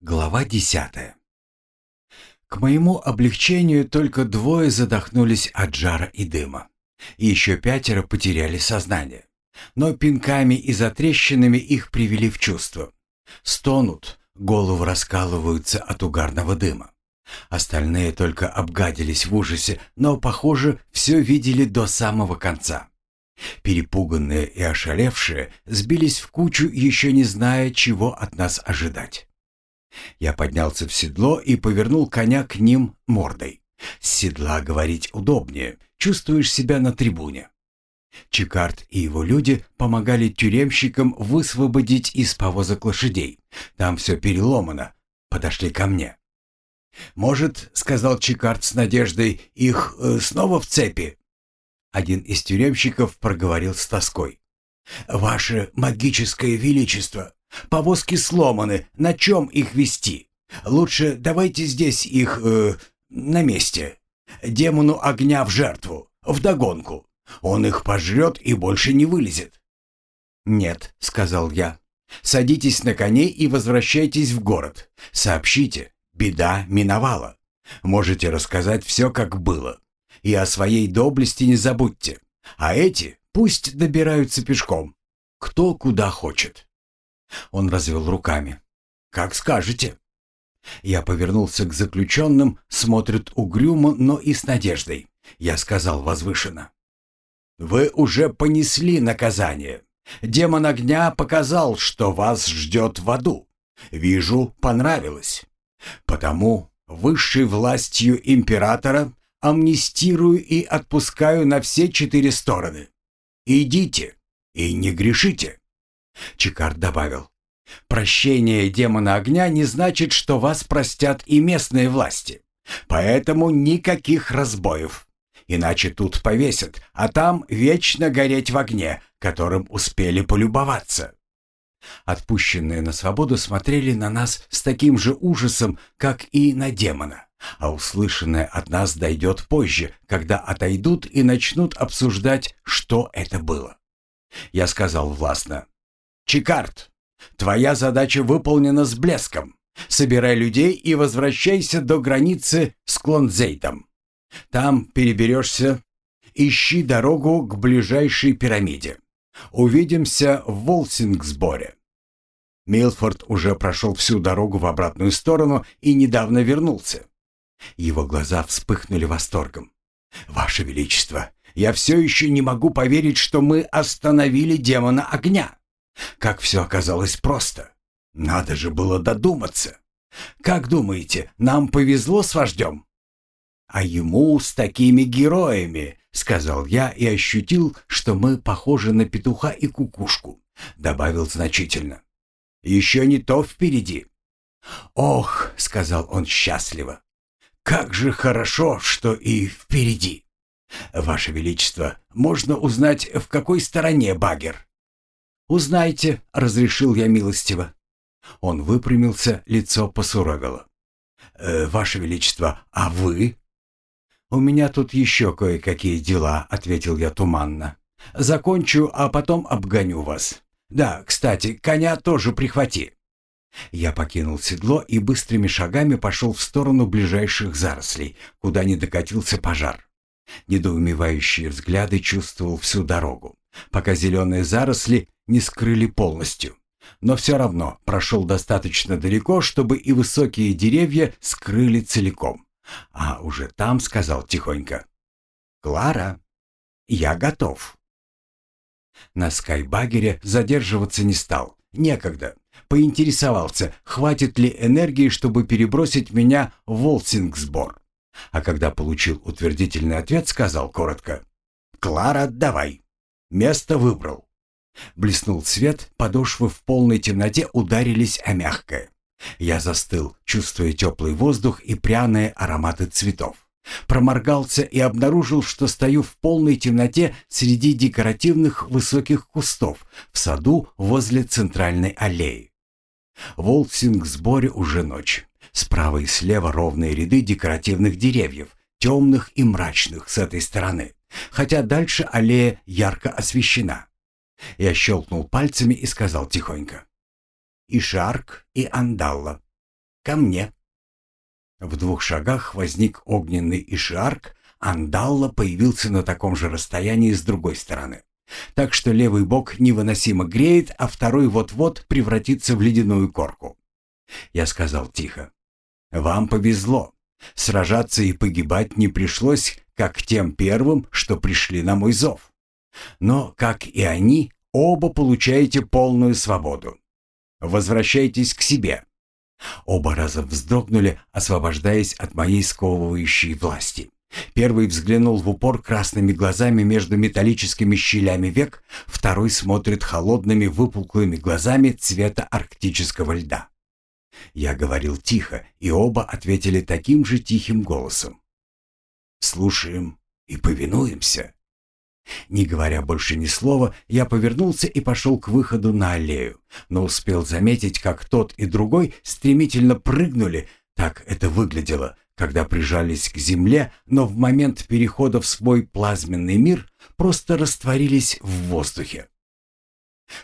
Глава десятая. К моему облегчению только двое задохнулись от жара и дыма. И еще пятеро потеряли сознание. Но пинками и затрещинами их привели в чувство. Стонут, головы раскалываются от угарного дыма. Остальные только обгадились в ужасе, но, похоже, все видели до самого конца. Перепуганные и ошалевшие сбились в кучу, еще не зная, чего от нас ожидать. Я поднялся в седло и повернул коня к ним мордой. С седла говорить удобнее, чувствуешь себя на трибуне. Чикард и его люди помогали тюремщикам высвободить из повозок лошадей. Там все переломано. Подошли ко мне. «Может, — сказал Чикард с надеждой, — их э, снова в цепи?» Один из тюремщиков проговорил с тоской. «Ваше магическое величество, Повозки сломаны, на чем их вести? Лучше давайте здесь их э, на месте. Демону огня в жертву, в догонку. Он их пожрет и больше не вылезет. «Нет», — сказал я. «Садитесь на коней и возвращайтесь в город. Сообщите, беда миновала. Можете рассказать все, как было. И о своей доблести не забудьте. А эти пусть добираются пешком. Кто куда хочет». Он развел руками. «Как скажете». Я повернулся к заключенным, смотрят угрюмо, но и с надеждой. Я сказал возвышенно. «Вы уже понесли наказание. Демон огня показал, что вас ждет в аду. Вижу, понравилось. Потому высшей властью императора амнистирую и отпускаю на все четыре стороны. Идите и не грешите. Чикард добавил. «Прощение демона огня не значит, что вас простят и местные власти. Поэтому никаких разбоев. Иначе тут повесят, а там вечно гореть в огне, которым успели полюбоваться». Отпущенные на свободу смотрели на нас с таким же ужасом, как и на демона. А услышанное от нас дойдет позже, когда отойдут и начнут обсуждать, что это было. Я сказал властно, Чикард, твоя задача выполнена с блеском. Собирай людей и возвращайся до границы с Клонзейтом. Там переберешься, ищи дорогу к ближайшей пирамиде. Увидимся в Волсингсборе. Милфорд уже прошел всю дорогу в обратную сторону и недавно вернулся. Его глаза вспыхнули восторгом. «Ваше Величество, я все еще не могу поверить, что мы остановили демона огня. Как все оказалось просто. Надо же было додуматься. Как думаете, нам повезло с вождем? А ему с такими героями, сказал я и ощутил, что мы похожи на петуха и кукушку. Добавил значительно. Еще не то впереди. Ох, сказал он счастливо. Как же хорошо, что и впереди. Ваше Величество, можно узнать, в какой стороне багер? «Узнайте», — разрешил я милостиво. Он выпрямился, лицо посуровило. «Э, «Ваше Величество, а вы?» «У меня тут еще кое-какие дела», — ответил я туманно. «Закончу, а потом обгоню вас. Да, кстати, коня тоже прихвати». Я покинул седло и быстрыми шагами пошел в сторону ближайших зарослей, куда не докатился пожар. Недоумевающие взгляды чувствовал всю дорогу, пока зеленые заросли не скрыли полностью. Но все равно прошел достаточно далеко, чтобы и высокие деревья скрыли целиком. А уже там сказал тихонько. «Клара, я готов». На скайбагере задерживаться не стал. Некогда. Поинтересовался, хватит ли энергии, чтобы перебросить меня в Волсингсбор. А когда получил утвердительный ответ, сказал коротко. «Клара, давай. Место выбрал. Блеснул свет, подошвы в полной темноте ударились о мягкое. Я застыл, чувствуя теплый воздух и пряные ароматы цветов. Проморгался и обнаружил, что стою в полной темноте среди декоративных высоких кустов в саду возле центральной аллеи. В Волсингсборе уже ночь. Справа и слева ровные ряды декоративных деревьев, темных и мрачных с этой стороны, хотя дальше аллея ярко освещена. Я щелкнул пальцами и сказал тихонько. «И Шарк, и Андалла». ко мне». В двух шагах возник огненный ишиарк, Андалла появился на таком же расстоянии с другой стороны. Так что левый бок невыносимо греет, а второй вот-вот превратится в ледяную корку. Я сказал тихо. «Вам повезло. Сражаться и погибать не пришлось, как тем первым, что пришли на мой зов. Но, как и они, оба получаете полную свободу. Возвращайтесь к себе». Оба раза вздрогнули, освобождаясь от моей сковывающей власти. Первый взглянул в упор красными глазами между металлическими щелями век, второй смотрит холодными выпуклыми глазами цвета арктического льда. Я говорил тихо, и оба ответили таким же тихим голосом. «Слушаем и повинуемся». Не говоря больше ни слова, я повернулся и пошел к выходу на аллею, но успел заметить, как тот и другой стремительно прыгнули, так это выглядело, когда прижались к земле, но в момент перехода в свой плазменный мир просто растворились в воздухе.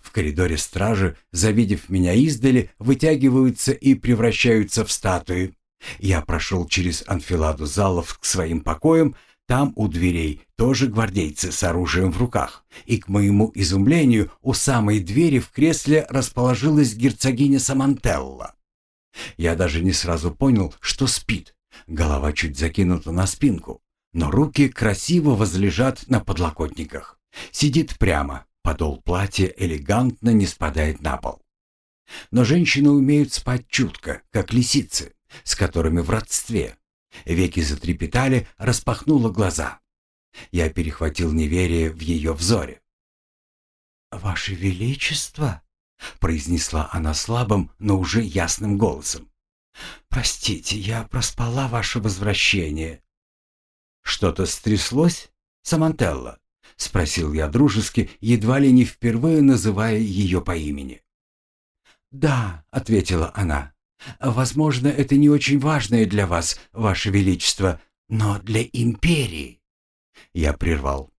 В коридоре стражи, завидев меня издали, вытягиваются и превращаются в статуи. Я прошел через анфиладу залов к своим покоям, там у дверей тоже гвардейцы с оружием в руках, и, к моему изумлению, у самой двери в кресле расположилась герцогиня Самантелла. Я даже не сразу понял, что спит, Голова чуть закинута на спинку, но руки красиво возлежат на подлокотниках. Сидит прямо, подол платья элегантно не спадает на пол. Но женщины умеют спать чутко, как лисицы, с которыми в родстве. Веки затрепетали, распахнула глаза. Я перехватил неверие в ее взоре. «Ваше Величество!» — произнесла она слабым, но уже ясным голосом. «Простите, я проспала ваше возвращение». «Что-то стряслось, Самантелла?» — спросил я дружески, едва ли не впервые называя ее по имени. «Да», — ответила она, — «возможно, это не очень важное для вас, ваше величество, но для империи». Я прервал.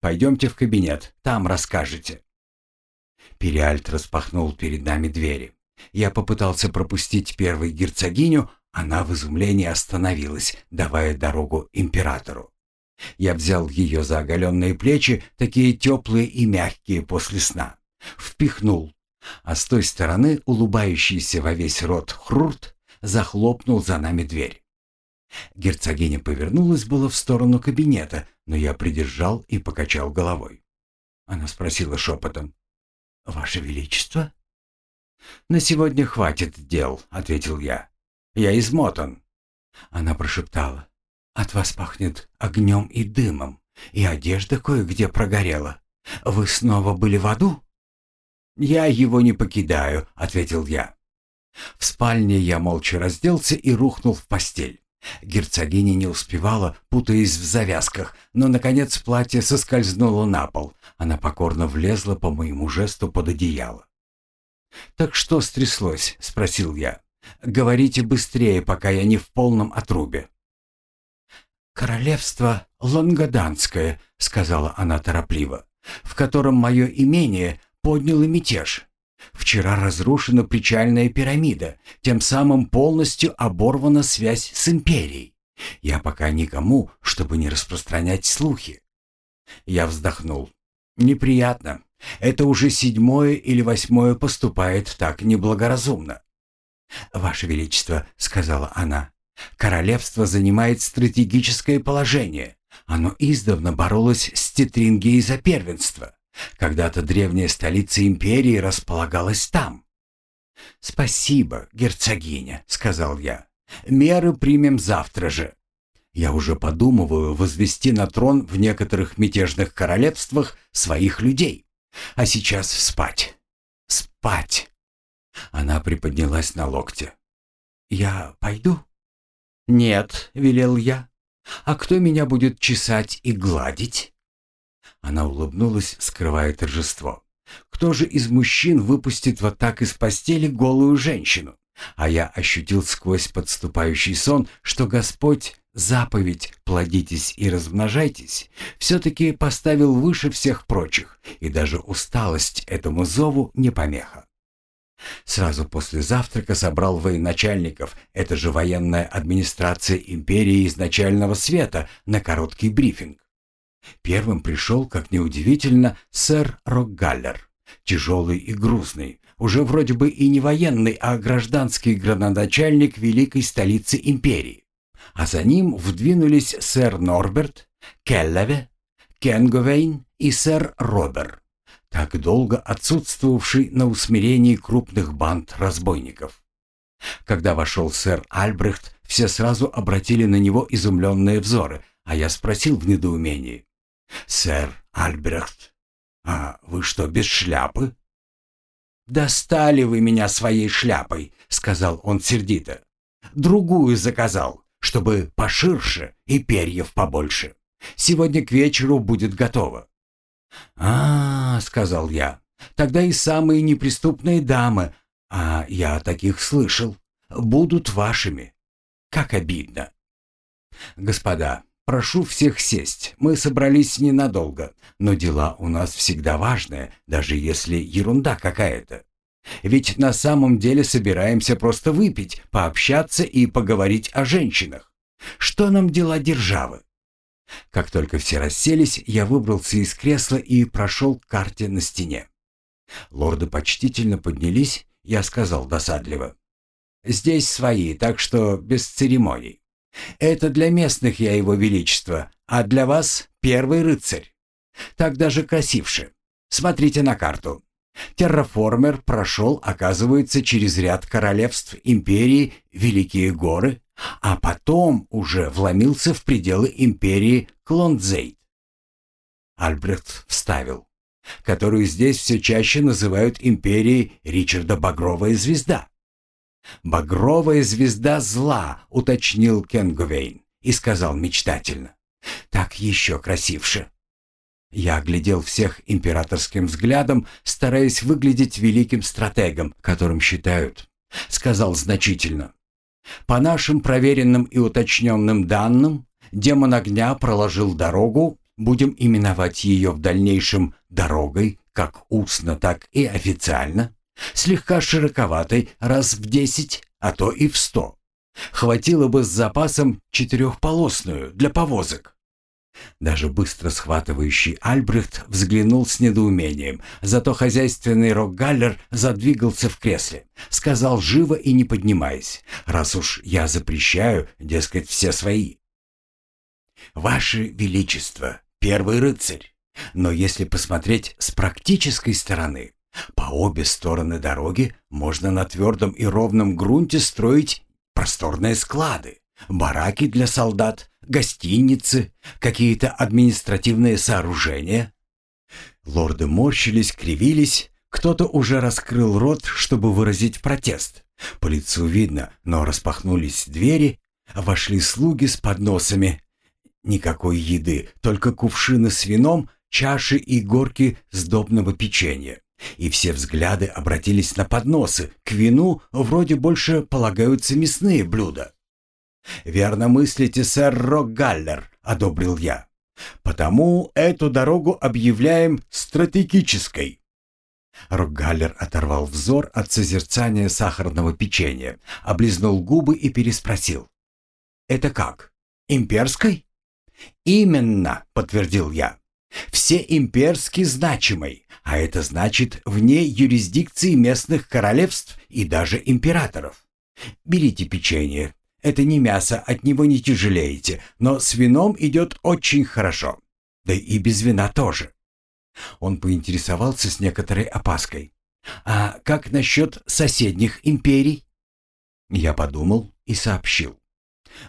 «Пойдемте в кабинет, там расскажете». Периальт распахнул перед нами двери. Я попытался пропустить первой герцогиню, она в изумлении остановилась, давая дорогу императору. Я взял ее за оголенные плечи, такие теплые и мягкие после сна. Впихнул, а с той стороны улыбающийся во весь рот Хрурт захлопнул за нами дверь. Герцогиня повернулась было в сторону кабинета, но я придержал и покачал головой. Она спросила шепотом. «Ваше Величество?» «На сегодня хватит дел», — ответил я. «Я измотан». Она прошептала. «От вас пахнет огнем и дымом, и одежда кое-где прогорела. Вы снова были в аду?» «Я его не покидаю», — ответил я. В спальне я молча разделся и рухнул в постель. Герцогиня не успевала, путаясь в завязках, но, наконец, платье соскользнуло на пол. Она покорно влезла по моему жесту под одеяло. «Так что стряслось?» — спросил я. «Говорите быстрее, пока я не в полном отрубе». «Королевство Лонгаданское», — сказала она торопливо, «в котором мое имение подняло мятеж. Вчера разрушена причальная пирамида, тем самым полностью оборвана связь с империей. Я пока никому, чтобы не распространять слухи». Я вздохнул. «Неприятно. Это уже седьмое или восьмое поступает так неблагоразумно. «Ваше Величество», — сказала она, — «королевство занимает стратегическое положение. Оно издавна боролось с Тетрингией за первенство. Когда-то древняя столица империи располагалась там». «Спасибо, герцогиня», — сказал я. «Меры примем завтра же». Я уже подумываю возвести на трон в некоторых мятежных королевствах своих людей. А сейчас спать. Спать. Она приподнялась на локте. «Я пойду?» «Нет», — велел я. «А кто меня будет чесать и гладить?» Она улыбнулась, скрывая торжество. «Кто же из мужчин выпустит вот так из постели голую женщину?» А я ощутил сквозь подступающий сон, что Господь заповедь «плодитесь и размножайтесь» все-таки поставил выше всех прочих, и даже усталость этому зову не помеха. Сразу после завтрака собрал военачальников, это же военная администрация империи изначального света, на короткий брифинг. Первым пришел, как неудивительно, сэр Рокгаллер, тяжелый и грузный, уже вроде бы и не военный, а гражданский градоначальник великой столицы империи. А за ним вдвинулись сэр Норберт, Келлеве, Кенговейн и сэр Робер, так долго отсутствовавший на усмирении крупных банд разбойников. Когда вошел сэр Альбрехт, все сразу обратили на него изумленные взоры, а я спросил в недоумении. «Сэр Альбрехт, а вы что, без шляпы?» «Достали вы меня своей шляпой», — сказал он сердито. «Другую заказал, чтобы поширше и перьев побольше. Сегодня к вечеру будет готово». «А, -а, -а сказал я, — тогда и самые неприступные дамы, а я о таких слышал, будут вашими. Как обидно». «Господа, прошу всех сесть. Мы собрались ненадолго, но дела у нас всегда важные, даже если ерунда какая-то. Ведь на самом деле собираемся просто выпить, пообщаться и поговорить о женщинах. Что нам дела державы? Как только все расселись, я выбрался из кресла и прошел к карте на стене. Лорды почтительно поднялись, я сказал досадливо. «Здесь свои, так что без церемоний. Это для местных я его величество, а для вас первый рыцарь. Так даже красивше. Смотрите на карту. Терраформер прошел, оказывается, через ряд королевств империи Великие горы, а потом уже вломился в пределы империи Клондзейт. Альбрехт вставил, которую здесь все чаще называют империей Ричарда Багровая звезда. «Багровая звезда зла», — уточнил Кенгувейн и сказал мечтательно. «Так еще красивше». Я оглядел всех императорским взглядом, стараясь выглядеть великим стратегом, которым считают. Сказал значительно. По нашим проверенным и уточненным данным, демон огня проложил дорогу, будем именовать ее в дальнейшем дорогой, как устно, так и официально, слегка широковатой раз в десять, а то и в сто. Хватило бы с запасом четырехполосную для повозок. Даже быстро схватывающий Альбрехт взглянул с недоумением, зато хозяйственный Рокгаллер задвигался в кресле. Сказал живо и не поднимаясь, раз уж я запрещаю, дескать, все свои. «Ваше Величество, первый рыцарь, но если посмотреть с практической стороны, по обе стороны дороги можно на твердом и ровном грунте строить просторные склады, бараки для солдат, гостиницы, какие-то административные сооружения?» Лорды морщились, кривились, кто-то уже раскрыл рот, чтобы выразить протест. По лицу видно, но распахнулись двери, вошли слуги с подносами. Никакой еды, только кувшины с вином, чаши и горки сдобного печенья. И все взгляды обратились на подносы. К вину вроде больше полагаются мясные блюда. «Верно мыслите, сэр Рокгаллер», — одобрил я. «Потому эту дорогу объявляем стратегической». Рокгаллер оторвал взор от созерцания сахарного печенья, облизнул губы и переспросил. «Это как? Имперской?» «Именно», — подтвердил я. «Все имперски значимой, а это значит вне юрисдикции местных королевств и даже императоров. Берите печенье, это не мясо, от него не тяжелеете, но с вином идет очень хорошо. Да и без вина тоже. Он поинтересовался с некоторой опаской. «А как насчет соседних империй?» Я подумал и сообщил.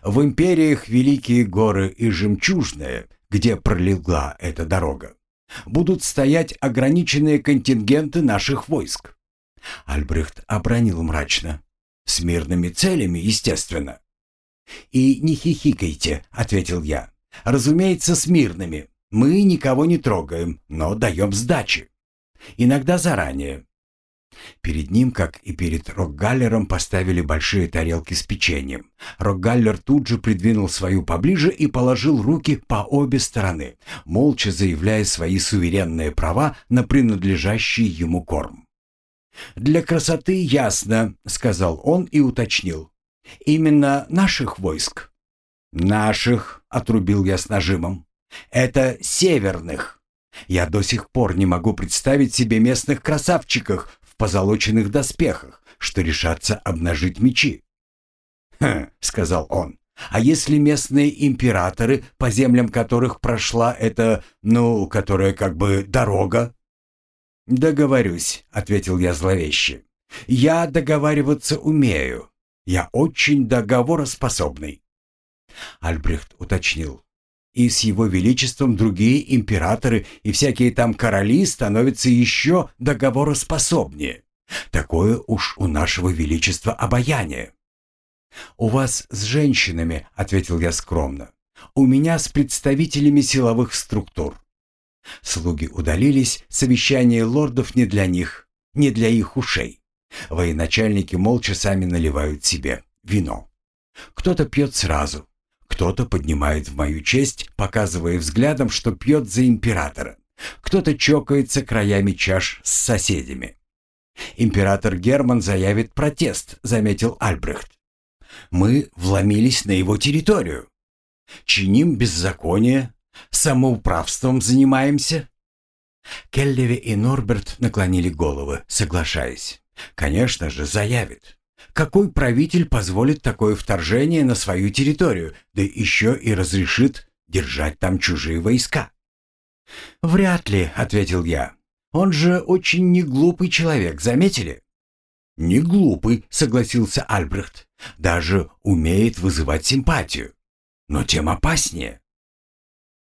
«В империях Великие горы и Жемчужные, где пролегла эта дорога, будут стоять ограниченные контингенты наших войск». Альбрехт обронил мрачно. С мирными целями, естественно. «И не хихикайте», — ответил я. «Разумеется, с мирными. Мы никого не трогаем, но даем сдачи. Иногда заранее». Перед ним, как и перед Рокгаллером, поставили большие тарелки с печеньем. Рокгаллер тут же придвинул свою поближе и положил руки по обе стороны, молча заявляя свои суверенные права на принадлежащий ему корм. «Для красоты ясно», — сказал он и уточнил. «Именно наших войск». «Наших», — отрубил я с нажимом. «Это северных. Я до сих пор не могу представить себе местных красавчиков позолоченных доспехах, что решатся обнажить мечи». «Хм», — сказал он. «А если местные императоры, по землям которых прошла эта, ну, которая как бы дорога?» «Договорюсь», — ответил я зловеще. «Я договариваться умею. Я очень договороспособный». Альбрехт уточнил. «И с его величеством другие императоры и всякие там короли становятся еще договороспособнее. Такое уж у нашего величества обаяние». «У вас с женщинами», — ответил я скромно. «У меня с представителями силовых структур. Слуги удалились, совещание лордов не для них, не для их ушей. Военачальники молча сами наливают себе вино. Кто-то пьет сразу, кто-то поднимает в мою честь, показывая взглядом, что пьет за императора. Кто-то чокается краями чаш с соседями. «Император Герман заявит протест», — заметил Альбрехт. «Мы вломились на его территорию. Чиним беззаконие, Самоуправством занимаемся?» Келлеви и Норберт наклонили головы, соглашаясь. «Конечно же, заявит. Какой правитель позволит такое вторжение на свою территорию, да еще и разрешит держать там чужие войска?» «Вряд ли», — ответил я. «Он же очень неглупый человек, заметили?» «Не глупый», — согласился Альбрехт. «Даже умеет вызывать симпатию. Но тем опаснее.